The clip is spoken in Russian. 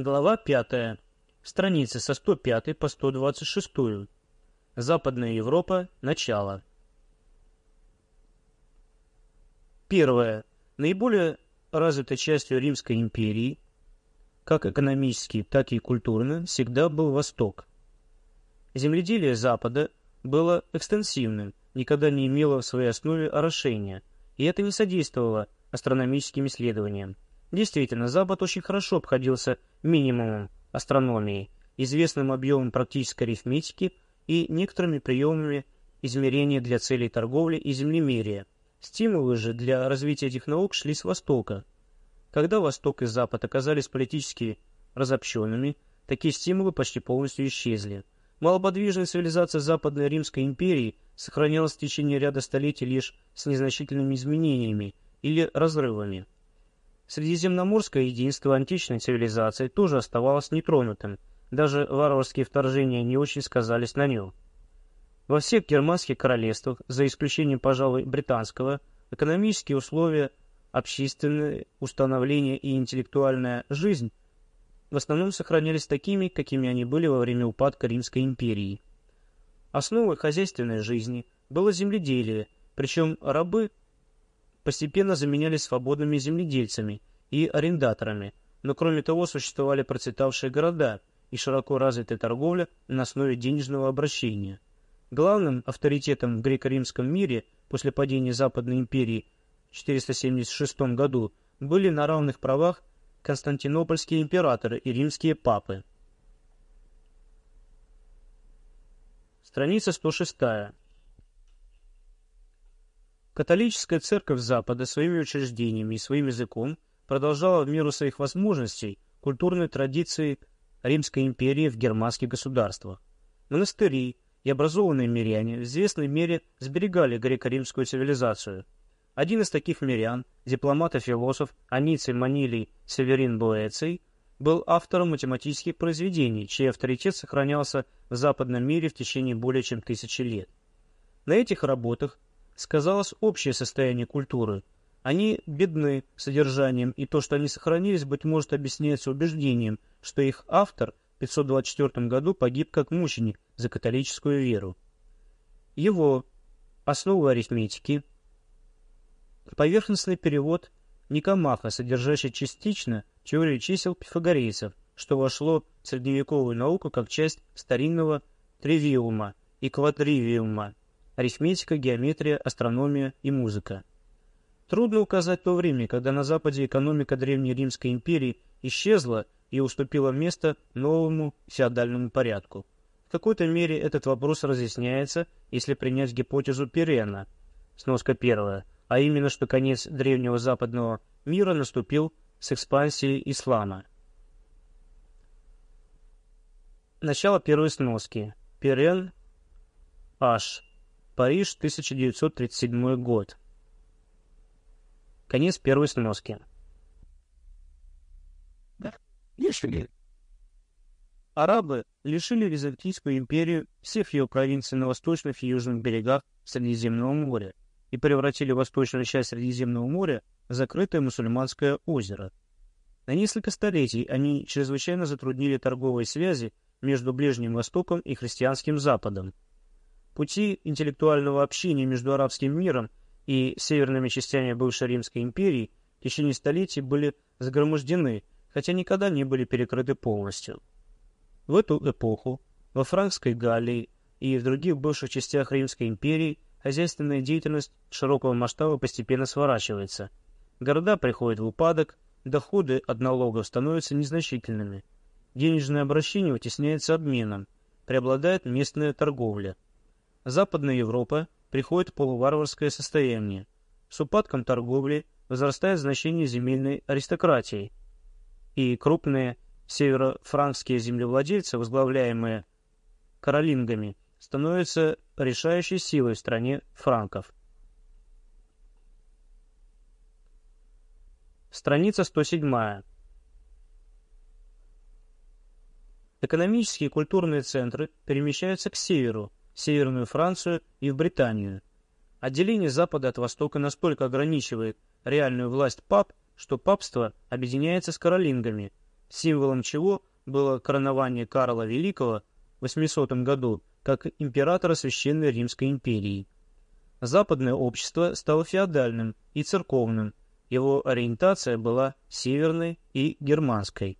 Глава 5. Страницы со 105 по 126. Западная Европа. Начало. Первое. Наиболее развитой частью Римской империи, как экономически, так и культурно, всегда был Восток. Земледелие Запада было экстенсивным, никогда не имело в своей основе орошения, и это не содействовало астрономическим исследованиям. Действительно, Запад очень хорошо обходился минимумом астрономии, известным объемом практической арифметики и некоторыми приемами измерения для целей торговли и землемерия. Стимулы же для развития этих наук шли с Востока. Когда Восток и Запад оказались политически разобщенными, такие стимулы почти полностью исчезли. Малоподвижная цивилизация Западной Римской империи сохранялась в течение ряда столетий лишь с незначительными изменениями или разрывами. Средиземноморское единство античной цивилизации тоже оставалось нетронутым, даже варварские вторжения не очень сказались на нем. Во всех германских королевствах, за исключением, пожалуй, британского, экономические условия, общественное установление и интеллектуальная жизнь в основном сохранялись такими, какими они были во время упадка Римской империи. Основой хозяйственной жизни было земледелие, причем рабы постепенно заменялись свободными земледельцами и арендаторами, но кроме того существовали процветавшие города и широко развитая торговля на основе денежного обращения. Главным авторитетом в греко-римском мире после падения Западной империи в 476 году были на равных правах константинопольские императоры и римские папы. Страница 106. Католическая церковь Запада своими учреждениями и своим языком продолжала в меру своих возможностей культурные традиции Римской империи в германских государствах. Монастыри и образованные миряне в известной мере сберегали греко-римскую цивилизацию. Один из таких мирян, дипломат и философ Аниций Манилий Северин Буэций, был автором математических произведений, чей авторитет сохранялся в западном мире в течение более чем тысячи лет. На этих работах сказалось общее состояние культуры. Они бедны содержанием, и то, что они сохранились, быть может, объясняется убеждением, что их автор в 524 году погиб как мученик за католическую веру. Его «Основы арифметики», поверхностный перевод Никомаха, содержащий частично теорию чисел пифагорейцев, что вошло в средневековую науку как часть старинного тривиума и квадривиума арифметика, геометрия, астрономия и музыка. Трудно указать то время, когда на Западе экономика Древней Римской империи исчезла и уступила место новому феодальному порядку. В какой-то мере этот вопрос разъясняется, если принять гипотезу Пирена, сноска первая, а именно, что конец древнего западного мира наступил с экспансией ислама. Начало первой сноски. Пирен H. Париж, 1937 год. Конец первой сноски. Арабы лишили Византийскую империю всех ее провинций на восточных и южных берегах Средиземного моря и превратили восточную часть Средиземного моря в закрытое мусульманское озеро. На несколько столетий они чрезвычайно затруднили торговые связи между Ближним Востоком и христианским Западом. Пути интеллектуального общения между арабским миром и северными частями бывшей Римской империи в течение столетий были загромождены, хотя никогда не были перекрыты полностью. В эту эпоху во Франкской Галлии и в других бывших частях Римской империи хозяйственная деятельность широкого масштаба постепенно сворачивается. Города приходят в упадок, доходы от налогов становятся незначительными. Денежное обращение вытесняется обменом, преобладает местная торговля – Западная Европа приходит полуварварское состояние. С упадком торговли возрастает значение земельной аристократии, и крупные северофранкские землевладельцы, возглавляемые каролингами, становятся решающей силой в стране франков. Страница 107. Экономические и культурные центры перемещаются к северу, Северную Францию и в Британию. Отделение Запада от Востока настолько ограничивает реальную власть пап, что папство объединяется с каролингами, символом чего было коронование Карла Великого в 800 году как императора Священной Римской империи. Западное общество стало феодальным и церковным, его ориентация была северной и германской.